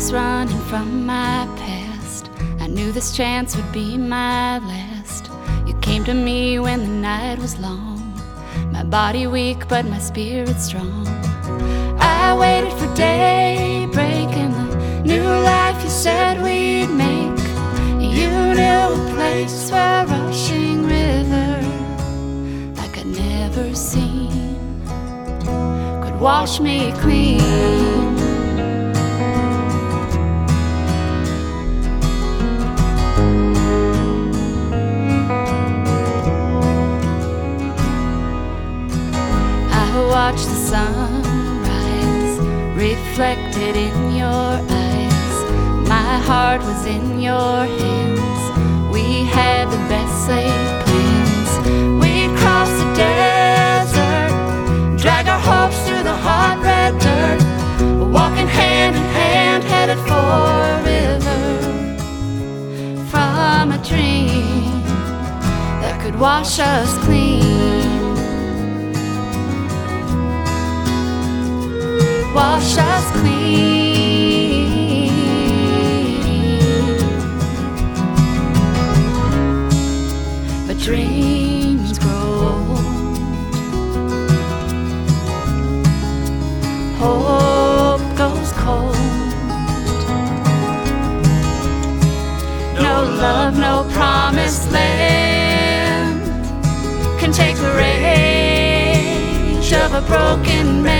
was running from my past. I knew this chance would be my last. You came to me when the night was long. My body weak, but my spirit strong. I waited for daybreak and the new life you said we'd make. You knew a place where a rushing river, like I'd never seen, could wash me clean. Sunrise reflected in your eyes. My heart was in your hands. We had the best laid plans. We'd cross the desert, drag our hopes through the hot red dirt, walking hand in hand, headed for a river from a dream that could wash us clean. Dreams grow old, hope goes cold. No love, no promised land can take the rage of a broken man.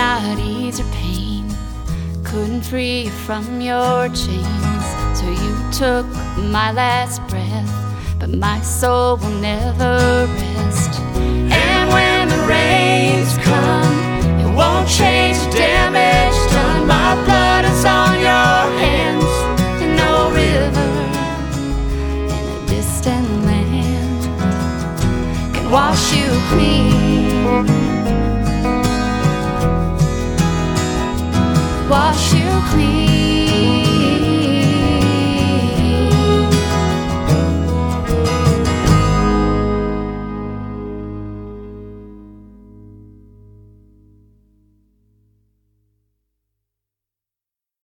Not ease your pain, couldn't free you from your chains. So you took my last breath, but my soul will never rest. And when the rains come, it won't change the damage done. My blood is on your hands, and no river in a distant land can wash you clean. please.